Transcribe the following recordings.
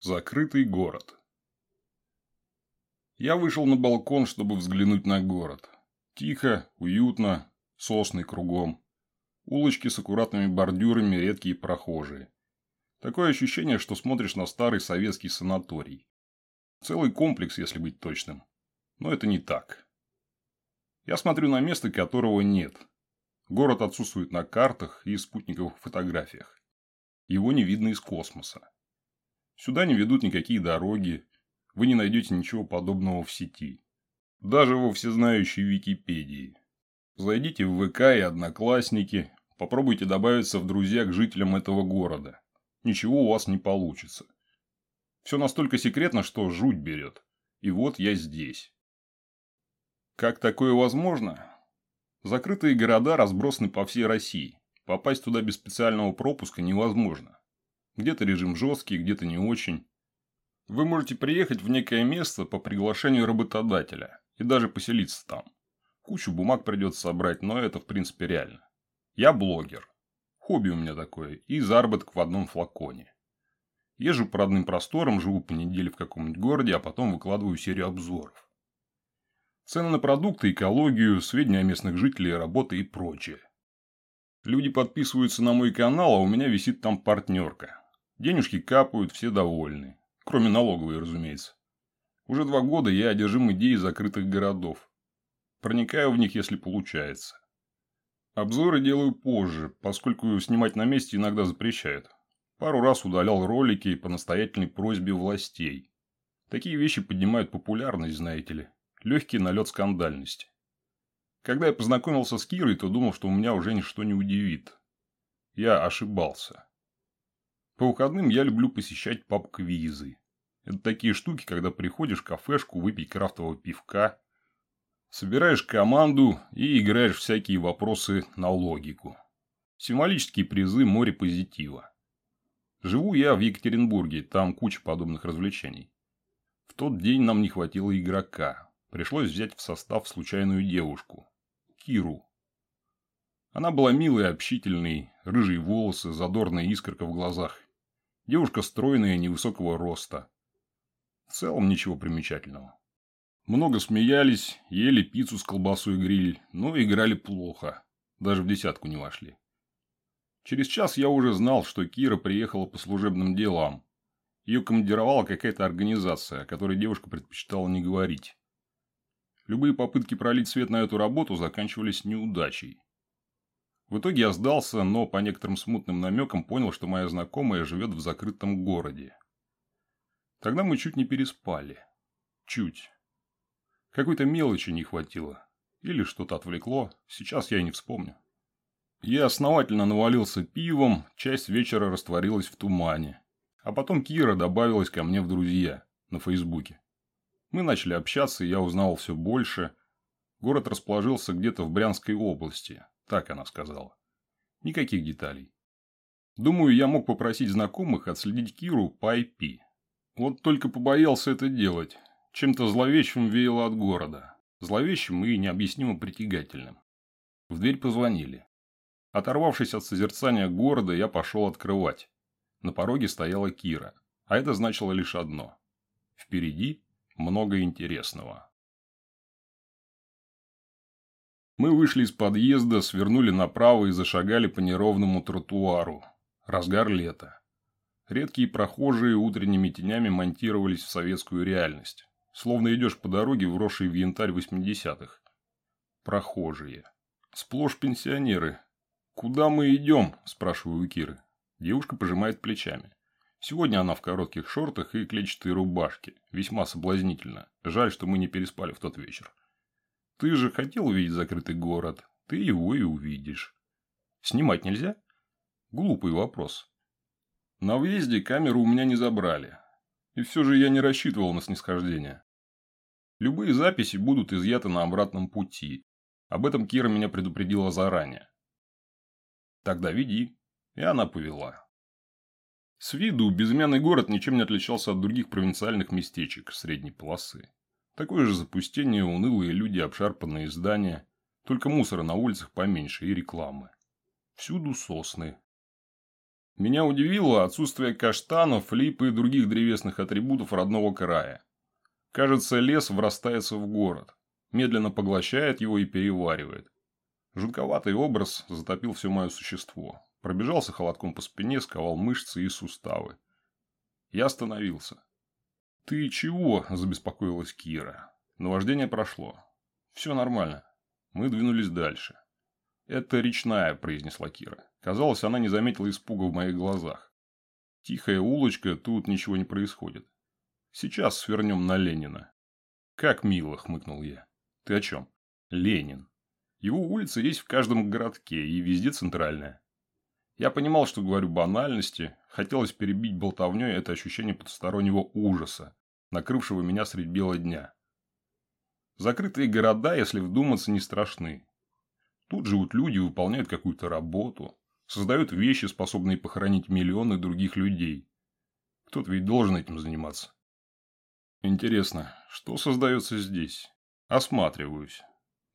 Закрытый город. Я вышел на балкон, чтобы взглянуть на город. Тихо, уютно, сосны кругом. Улочки с аккуратными бордюрами, редкие прохожие. Такое ощущение, что смотришь на старый советский санаторий. Целый комплекс, если быть точным. Но это не так. Я смотрю на место, которого нет. Город отсутствует на картах и спутниковых фотографиях. Его не видно из космоса. Сюда не ведут никакие дороги, вы не найдете ничего подобного в сети. Даже во всезнающей Википедии. Зайдите в ВК и Одноклассники, попробуйте добавиться в друзья к жителям этого города. Ничего у вас не получится. Все настолько секретно, что жуть берет. И вот я здесь. Как такое возможно? Закрытые города разбросаны по всей России. Попасть туда без специального пропуска невозможно. Где-то режим жесткий, где-то не очень. Вы можете приехать в некое место по приглашению работодателя и даже поселиться там. Кучу бумаг придется собрать, но это в принципе реально. Я блогер. Хобби у меня такое и заработок в одном флаконе. Езжу по родным просторам, живу по неделе в каком-нибудь городе, а потом выкладываю серию обзоров. Цены на продукты, экологию, сведения о местных жителях, работы и прочее. Люди подписываются на мой канал, а у меня висит там партнерка. Денежки капают, все довольны. Кроме налоговой, разумеется. Уже два года я одержим идеей закрытых городов. Проникаю в них, если получается. Обзоры делаю позже, поскольку снимать на месте иногда запрещают. Пару раз удалял ролики по настоятельной просьбе властей. Такие вещи поднимают популярность, знаете ли. Легкий налет скандальности. Когда я познакомился с Кирой, то думал, что у меня уже ничто не удивит. Я ошибался. По выходным я люблю посещать паб-квизы. Это такие штуки, когда приходишь в кафешку выпить крафтового пивка, собираешь команду и играешь всякие вопросы на логику. Символические призы море позитива. Живу я в Екатеринбурге, там куча подобных развлечений. В тот день нам не хватило игрока. Пришлось взять в состав случайную девушку. Киру. Она была милой общительной, рыжие волосы, задорная искорка в глазах. Девушка стройная, невысокого роста. В целом ничего примечательного. Много смеялись, ели пиццу с колбасой и гриль, но играли плохо. Даже в десятку не вошли. Через час я уже знал, что Кира приехала по служебным делам. Ее командировала какая-то организация, о которой девушка предпочитала не говорить. Любые попытки пролить свет на эту работу заканчивались неудачей. В итоге я сдался, но по некоторым смутным намекам понял, что моя знакомая живет в закрытом городе. Тогда мы чуть не переспали. Чуть. Какой-то мелочи не хватило. Или что-то отвлекло. Сейчас я и не вспомню. Я основательно навалился пивом, часть вечера растворилась в тумане. А потом Кира добавилась ко мне в друзья на Фейсбуке. Мы начали общаться, и я узнал все больше. Город расположился где-то в Брянской области, так она сказала. Никаких деталей. Думаю, я мог попросить знакомых отследить Киру по IP. Вот только побоялся это делать. Чем-то зловещим веяло от города. Зловещим и необъяснимо притягательным. В дверь позвонили. Оторвавшись от созерцания города, я пошел открывать. На пороге стояла Кира. А это значило лишь одно. Впереди много интересного. Мы вышли из подъезда, свернули направо и зашагали по неровному тротуару. Разгар лета. Редкие прохожие утренними тенями монтировались в советскую реальность. Словно идешь по дороге, вросшей в янтарь 80-х. Прохожие. Сплошь пенсионеры. «Куда мы идем?» – спрашиваю у Киры. Девушка пожимает плечами. Сегодня она в коротких шортах и клетчатой рубашке. Весьма соблазнительно. Жаль, что мы не переспали в тот вечер. Ты же хотел увидеть закрытый город. Ты его и увидишь. Снимать нельзя? Глупый вопрос. На въезде камеру у меня не забрали. И все же я не рассчитывал на снисхождение. Любые записи будут изъяты на обратном пути. Об этом Кира меня предупредила заранее. Тогда веди. И она повела. С виду безымянный город ничем не отличался от других провинциальных местечек средней полосы. Такое же запустение, унылые люди, обшарпанные здания. Только мусора на улицах поменьше и рекламы. Всюду сосны. Меня удивило отсутствие каштанов, лип и других древесных атрибутов родного края. Кажется, лес врастается в город, медленно поглощает его и переваривает. Жутковатый образ затопил все мое существо. Пробежался холодком по спине, сковал мышцы и суставы. Я остановился. «Ты чего?» – забеспокоилась Кира. Наваждение прошло. «Все нормально». Мы двинулись дальше. «Это речная», – произнесла Кира. Казалось, она не заметила испуга в моих глазах. Тихая улочка, тут ничего не происходит. Сейчас свернем на Ленина. Как мило, хмыкнул я. Ты о чем? Ленин. Его улица есть в каждом городке и везде центральная. Я понимал, что говорю банальности, хотелось перебить болтовней это ощущение потустороннего ужаса, накрывшего меня средь бела дня. Закрытые города, если вдуматься, не страшны. Тут живут люди, выполняют какую-то работу, создают вещи, способные похоронить миллионы других людей. Кто-то ведь должен этим заниматься. Интересно, что создается здесь? Осматриваюсь.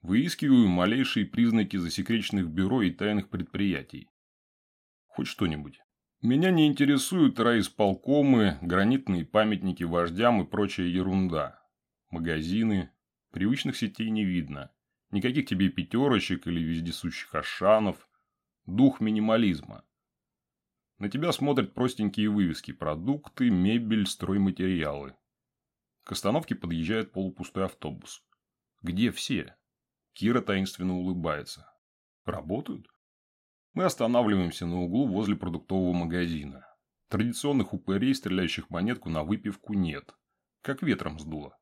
Выискиваю малейшие признаки засекреченных бюро и тайных предприятий. Хоть что-нибудь. Меня не интересуют райисполкомы, гранитные памятники вождям и прочая ерунда. Магазины. Привычных сетей не видно. Никаких тебе пятерочек или вездесущих ашанов. Дух минимализма. На тебя смотрят простенькие вывески «Продукты», «Мебель», «Стройматериалы». К остановке подъезжает полупустой автобус. Где все? Кира таинственно улыбается. Работают? Мы останавливаемся на углу возле продуктового магазина. Традиционных упырей, стреляющих монетку на выпивку, нет. Как ветром сдуло.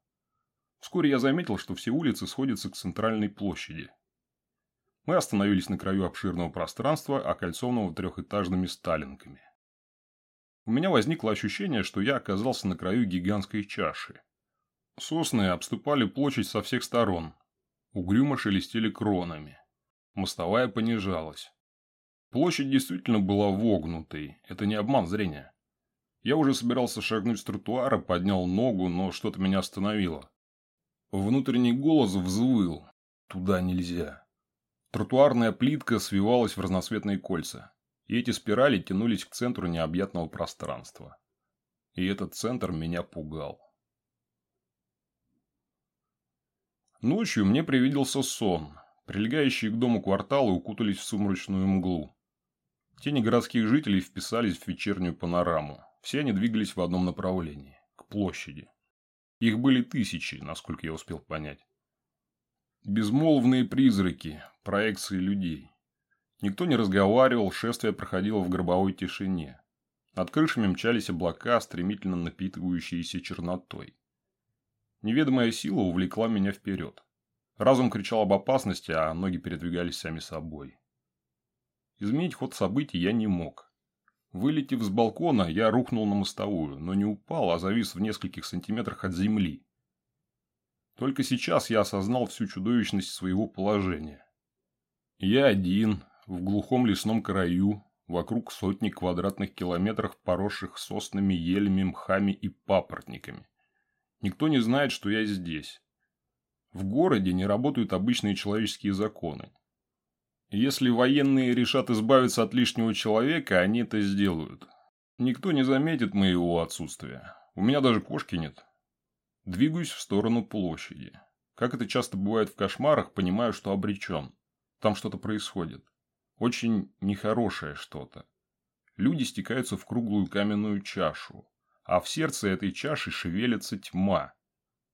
Вскоре я заметил, что все улицы сходятся к центральной площади. Мы остановились на краю обширного пространства, окольцованного трехэтажными сталинками. У меня возникло ощущение, что я оказался на краю гигантской чаши. Сосны обступали площадь со всех сторон. Угрюмо шелестели кронами. Мостовая понижалась. Площадь действительно была вогнутой. Это не обман зрения. Я уже собирался шагнуть с тротуара, поднял ногу, но что-то меня остановило. Внутренний голос взвыл. Туда нельзя. Тротуарная плитка свивалась в разноцветные кольца. И эти спирали тянулись к центру необъятного пространства. И этот центр меня пугал. Ночью мне привиделся сон. Прилегающие к дому кварталы укутались в сумрачную мглу. Тени городских жителей вписались в вечернюю панораму. Все они двигались в одном направлении – к площади. Их были тысячи, насколько я успел понять. Безмолвные призраки, проекции людей. Никто не разговаривал, шествие проходило в гробовой тишине. Над крышами мчались облака, стремительно напитывающиеся чернотой. Неведомая сила увлекла меня вперед. Разум кричал об опасности, а ноги передвигались сами собой. Изменить ход событий я не мог. Вылетев с балкона, я рухнул на мостовую, но не упал, а завис в нескольких сантиметрах от земли. Только сейчас я осознал всю чудовищность своего положения. Я один, в глухом лесном краю, вокруг сотни квадратных километров, поросших соснами, елями, мхами и папоротниками. Никто не знает, что я здесь. В городе не работают обычные человеческие законы. Если военные решат избавиться от лишнего человека, они это сделают. Никто не заметит моего отсутствия. У меня даже кошки нет. Двигаюсь в сторону площади. Как это часто бывает в кошмарах, понимаю, что обречен. Там что-то происходит. Очень нехорошее что-то. Люди стекаются в круглую каменную чашу а в сердце этой чаши шевелится тьма.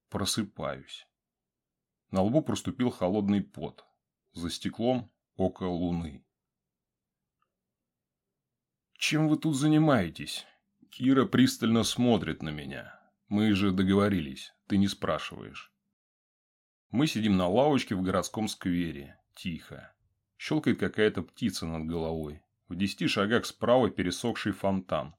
Просыпаюсь. На лбу проступил холодный пот. За стеклом око луны. «Чем вы тут занимаетесь?» Кира пристально смотрит на меня. Мы же договорились, ты не спрашиваешь. Мы сидим на лавочке в городском сквере. Тихо. Щелкает какая-то птица над головой. В десяти шагах справа пересохший фонтан.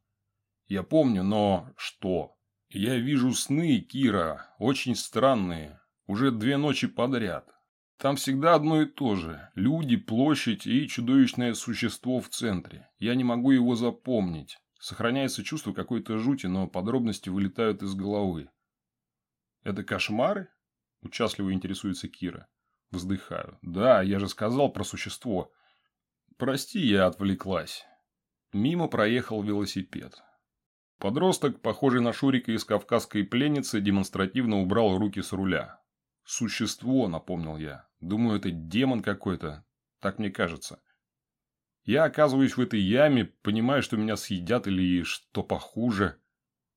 Я помню, но что? Я вижу сны, Кира, очень странные. Уже две ночи подряд. Там всегда одно и то же. Люди, площадь и чудовищное существо в центре. Я не могу его запомнить. Сохраняется чувство какой-то жути, но подробности вылетают из головы. «Это кошмары?» – участливо интересуется Кира. Вздыхаю. «Да, я же сказал про существо. Прости, я отвлеклась. Мимо проехал велосипед. Подросток, похожий на Шурика из «Кавказской пленницы», демонстративно убрал руки с руля. «Существо», — напомнил я. «Думаю, это демон какой-то. Так мне кажется». Я оказываюсь в этой яме, понимаю, что меня съедят или что похуже.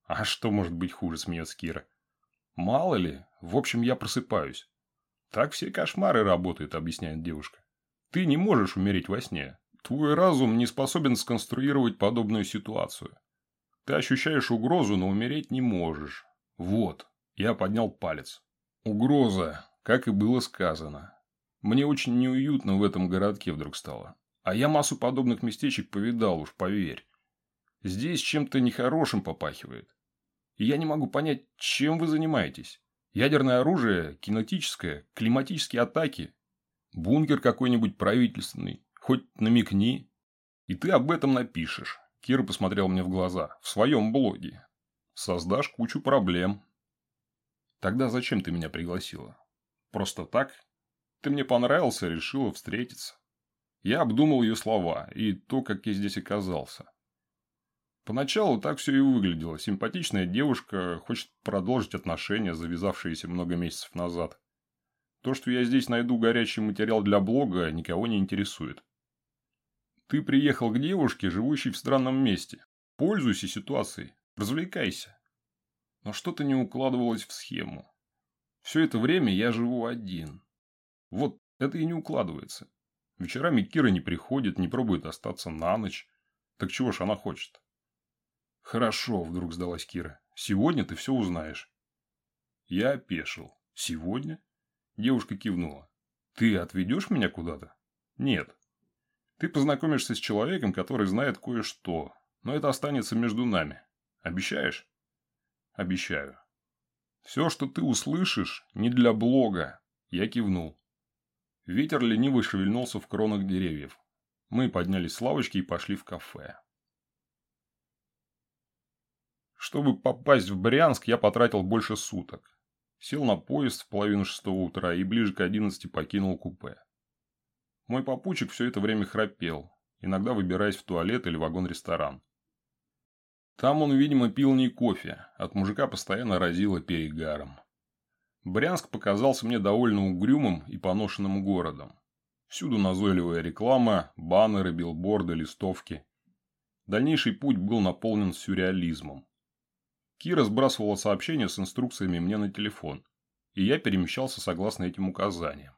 А что может быть хуже, смеется Кира. Мало ли. В общем, я просыпаюсь. Так все кошмары работают, объясняет девушка. Ты не можешь умереть во сне. Твой разум не способен сконструировать подобную ситуацию. Ты ощущаешь угрозу, но умереть не можешь. Вот. Я поднял палец. Угроза, как и было сказано. Мне очень неуютно в этом городке вдруг стало. А я массу подобных местечек повидал, уж поверь. Здесь чем-то нехорошим попахивает. И я не могу понять, чем вы занимаетесь. Ядерное оружие, кинетическое, климатические атаки. Бункер какой-нибудь правительственный. Хоть намекни. И ты об этом напишешь. Кира посмотрел мне в глаза. В своем блоге. Создашь кучу проблем. Тогда зачем ты меня пригласила? Просто так? Ты мне понравился, решила встретиться. Я обдумал ее слова и то, как я здесь оказался. Поначалу так все и выглядело. Симпатичная девушка хочет продолжить отношения, завязавшиеся много месяцев назад. То, что я здесь найду горячий материал для блога, никого не интересует. Ты приехал к девушке, живущей в странном месте. Пользуйся ситуацией, развлекайся. Но что-то не укладывалось в схему. Все это время я живу один. Вот это и не укладывается. Вечерами Кира не приходит, не пробует остаться на ночь. Так чего ж она хочет? «Хорошо», – вдруг сдалась Кира. «Сегодня ты все узнаешь». Я опешил. «Сегодня?» Девушка кивнула. «Ты отведешь меня куда-то?» «Нет». «Ты познакомишься с человеком, который знает кое-что, но это останется между нами. Обещаешь?» «Обещаю». «Все, что ты услышишь, не для блога». Я кивнул. Ветер лениво шевельнулся в кронах деревьев. Мы поднялись с лавочки и пошли в кафе. Чтобы попасть в Брянск, я потратил больше суток. Сел на поезд в половину шестого утра и ближе к одиннадцати покинул купе. Мой попутчик все это время храпел, иногда выбираясь в туалет или вагон-ресторан. Там он, видимо, пил не кофе, от мужика постоянно разило перегаром. Брянск показался мне довольно угрюмым и поношенным городом. Всюду назойливая реклама, баннеры, билборды, листовки. Дальнейший путь был наполнен сюрреализмом. Кира сбрасывала сообщения с инструкциями мне на телефон, и я перемещался согласно этим указаниям.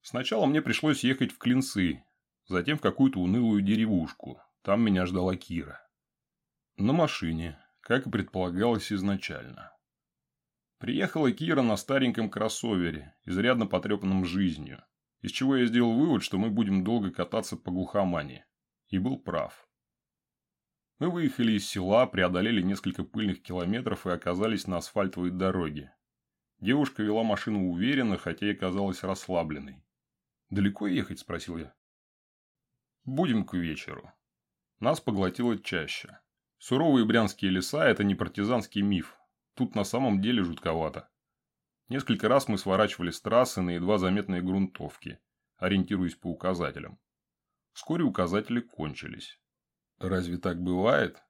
Сначала мне пришлось ехать в Клинцы, затем в какую-то унылую деревушку. Там меня ждала Кира. На машине, как и предполагалось изначально. Приехала Кира на стареньком кроссовере, изрядно потрепанном жизнью, из чего я сделал вывод, что мы будем долго кататься по глухомане. И был прав. Мы выехали из села, преодолели несколько пыльных километров и оказались на асфальтовой дороге. Девушка вела машину уверенно, хотя и казалась расслабленной. «Далеко ехать?» – спросил я. «Будем к вечеру». Нас поглотила чаще. Суровые брянские леса – это не партизанский миф. Тут на самом деле жутковато. Несколько раз мы сворачивали с трассы на едва заметные грунтовки, ориентируясь по указателям. Вскоре указатели кончились. Разве так бывает?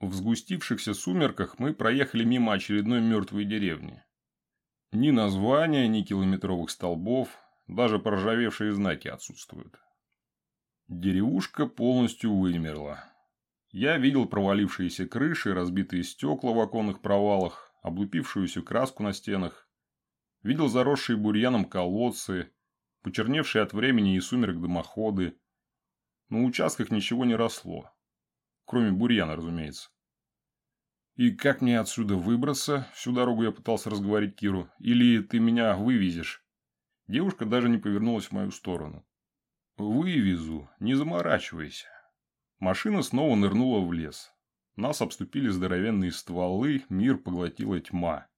В сгустившихся сумерках мы проехали мимо очередной мертвой деревни. Ни названия, ни километровых столбов, даже проржавевшие знаки отсутствуют. Деревушка полностью вымерла. Я видел провалившиеся крыши, разбитые стекла в оконных провалах, облупившуюся краску на стенах. Видел заросшие бурьяном колодцы, почерневшие от времени и сумерек дымоходы, на участках ничего не росло. Кроме бурьяна, разумеется. «И как мне отсюда выбраться?» Всю дорогу я пытался разговорить Киру. «Или ты меня вывезешь?» Девушка даже не повернулась в мою сторону. «Вывезу. Не заморачивайся». Машина снова нырнула в лес. Нас обступили здоровенные стволы, мир поглотила тьма.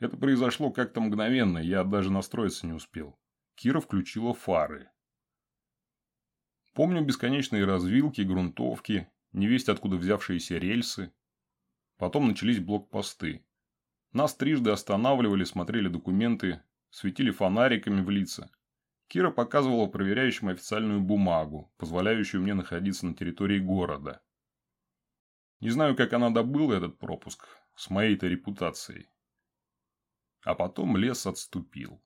Это произошло как-то мгновенно, я даже настроиться не успел. Кира включила фары. Помню бесконечные развилки, грунтовки, невесть откуда взявшиеся рельсы. Потом начались блокпосты. Нас трижды останавливали, смотрели документы, светили фонариками в лица. Кира показывала проверяющим официальную бумагу, позволяющую мне находиться на территории города. Не знаю, как она добыла этот пропуск, с моей-то репутацией. А потом лес отступил.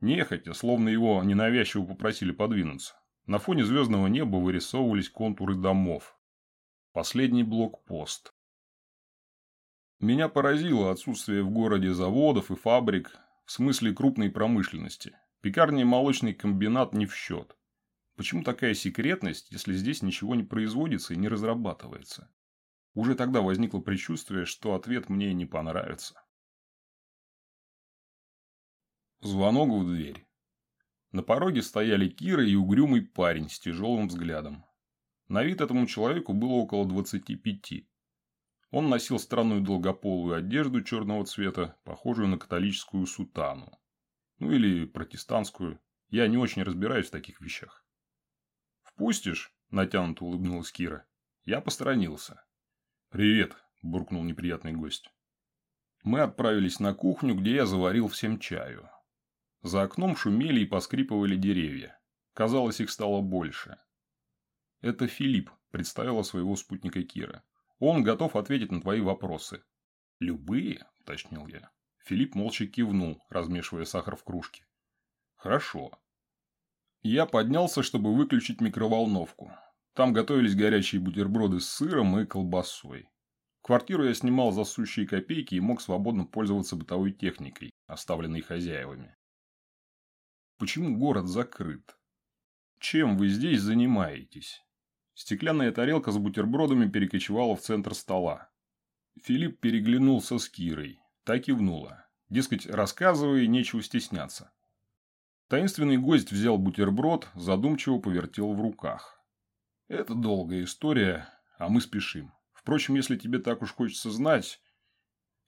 Нехотя, словно его ненавязчиво попросили подвинуться. На фоне звездного неба вырисовывались контуры домов. Последний блокпост. Меня поразило отсутствие в городе заводов и фабрик в смысле крупной промышленности. Пекарня и молочный комбинат не в счет. Почему такая секретность, если здесь ничего не производится и не разрабатывается? Уже тогда возникло предчувствие, что ответ мне не понравится. Звонок в дверь. На пороге стояли Кира и угрюмый парень с тяжелым взглядом. На вид этому человеку было около двадцати пяти. Он носил странную долгополую одежду черного цвета, похожую на католическую сутану. Ну или протестантскую. Я не очень разбираюсь в таких вещах. «Впустишь?» – натянуто улыбнулась Кира. Я посторонился. «Привет», – буркнул неприятный гость. Мы отправились на кухню, где я заварил всем чаю. За окном шумели и поскрипывали деревья. Казалось, их стало больше. «Это Филипп», – представила своего спутника Кира. Он готов ответить на твои вопросы. Любые, уточнил я. Филипп молча кивнул, размешивая сахар в кружке. Хорошо. Я поднялся, чтобы выключить микроволновку. Там готовились горячие бутерброды с сыром и колбасой. Квартиру я снимал за сущие копейки и мог свободно пользоваться бытовой техникой, оставленной хозяевами. Почему город закрыт? Чем вы здесь занимаетесь? Стеклянная тарелка с бутербродами перекочевала в центр стола. Филипп переглянулся с Кирой. Так и внула. Дескать, рассказывай, нечего стесняться. Таинственный гость взял бутерброд, задумчиво повертел в руках. Это долгая история, а мы спешим. Впрочем, если тебе так уж хочется знать,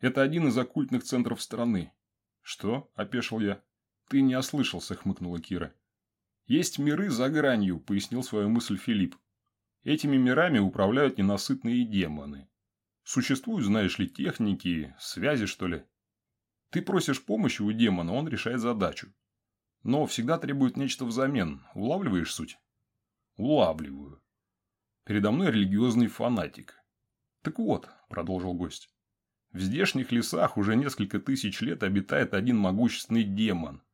это один из оккультных центров страны. Что? – опешил я. Ты не ослышался, хмыкнула Кира. Есть миры за гранью, пояснил свою мысль Филипп. Этими мирами управляют ненасытные демоны. Существуют, знаешь ли, техники, связи, что ли. Ты просишь помощи у демона, он решает задачу. Но всегда требует нечто взамен. Улавливаешь суть? Улавливаю. Передо мной религиозный фанатик. Так вот, продолжил гость. В здешних лесах уже несколько тысяч лет обитает один могущественный демон.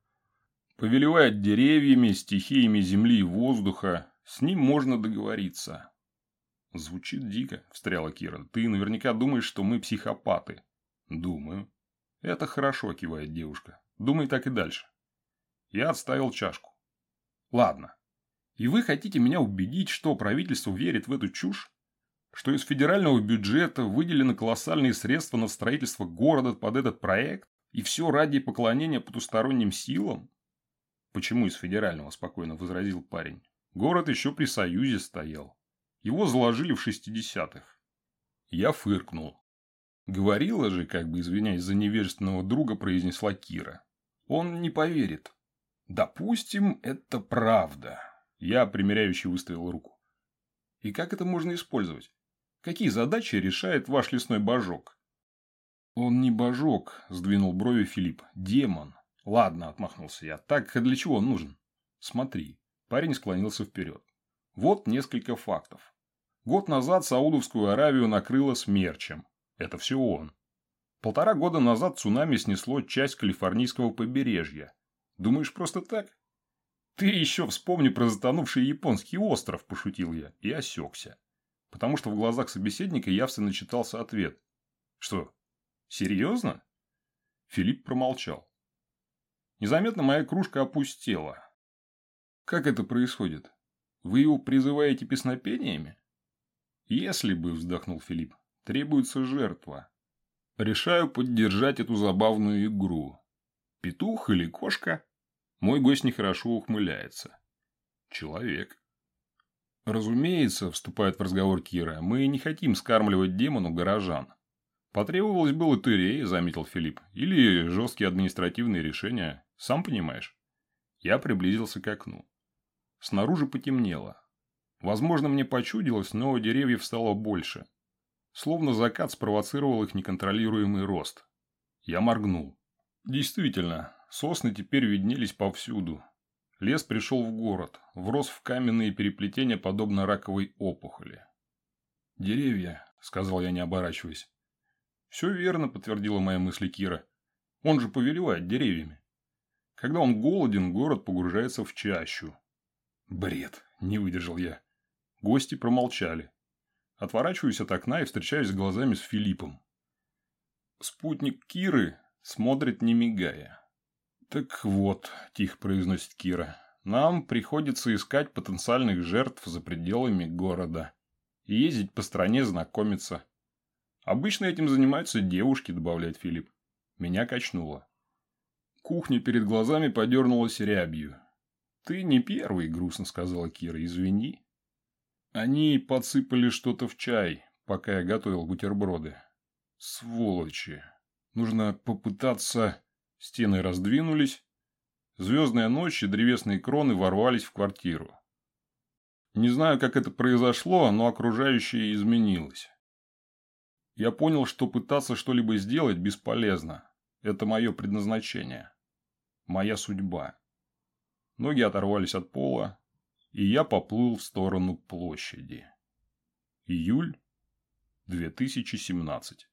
Повелевает деревьями, стихиями земли и воздуха, с ним можно договориться. Звучит дико, встряла Кира. Ты наверняка думаешь, что мы психопаты. Думаю. Это хорошо, кивает девушка. Думай так и дальше. Я отставил чашку. Ладно. И вы хотите меня убедить, что правительство верит в эту чушь? Что из федерального бюджета выделены колоссальные средства на строительство города под этот проект? И все ради поклонения потусторонним силам? Почему из федерального, спокойно возразил парень. Город еще при Союзе стоял. Его заложили в 60-х. Я фыркнул. Говорила же, как бы извиняясь за невежественного друга, произнесла Кира. Он не поверит. Допустим, это правда. Я примеряющий выставил руку. И как это можно использовать? Какие задачи решает ваш лесной божок? Он не божок, сдвинул брови Филипп. Демон. Ладно, отмахнулся я. Так для чего он нужен? Смотри. Парень склонился вперед. Вот несколько фактов. Год назад Саудовскую Аравию накрыло смерчем. Это все он. Полтора года назад цунами снесло часть калифорнийского побережья. Думаешь, просто так? Ты еще вспомни про затонувший японский остров, пошутил я, и осекся. Потому что в глазах собеседника явственно читался ответ. Что, серьезно? Филипп промолчал. Незаметно моя кружка опустела. Как это происходит? Вы его призываете песнопениями? Если бы, вздохнул Филипп, требуется жертва. Решаю поддержать эту забавную игру. Петух или кошка? Мой гость нехорошо ухмыляется. Человек. Разумеется, вступает в разговор Кира, мы не хотим скармливать демону горожан. Потребовалось бы лотерея, заметил Филипп, или жесткие административные решения, сам понимаешь. Я приблизился к окну. Снаружи потемнело. Возможно, мне почудилось, но деревьев стало больше. Словно закат спровоцировал их неконтролируемый рост. Я моргнул. Действительно, сосны теперь виднелись повсюду. Лес пришел в город, врос в каменные переплетения, подобно раковой опухоли. «Деревья», — сказал я, не оборачиваясь. «Все верно», — подтвердила моя мысль Кира. «Он же повелевает деревьями. Когда он голоден, город погружается в чащу». «Бред», — не выдержал я. Гости промолчали. Отворачиваюсь от окна и встречаюсь глазами с Филиппом. Спутник Киры смотрит не мигая. «Так вот», – тихо произносит Кира, – «нам приходится искать потенциальных жертв за пределами города и ездить по стране знакомиться. Обычно этим занимаются девушки», – добавляет Филипп. Меня качнуло. Кухня перед глазами подернулась рябью. «Ты не первый», – грустно сказала Кира, – «извини». Они подсыпали что-то в чай, пока я готовил бутерброды. Сволочи. Нужно попытаться... Стены раздвинулись. Звездная ночь и древесные кроны ворвались в квартиру. Не знаю, как это произошло, но окружающее изменилось. Я понял, что пытаться что-либо сделать бесполезно. Это мое предназначение. Моя судьба. Ноги оторвались от пола, и я поплыл в сторону площади. Июль 2017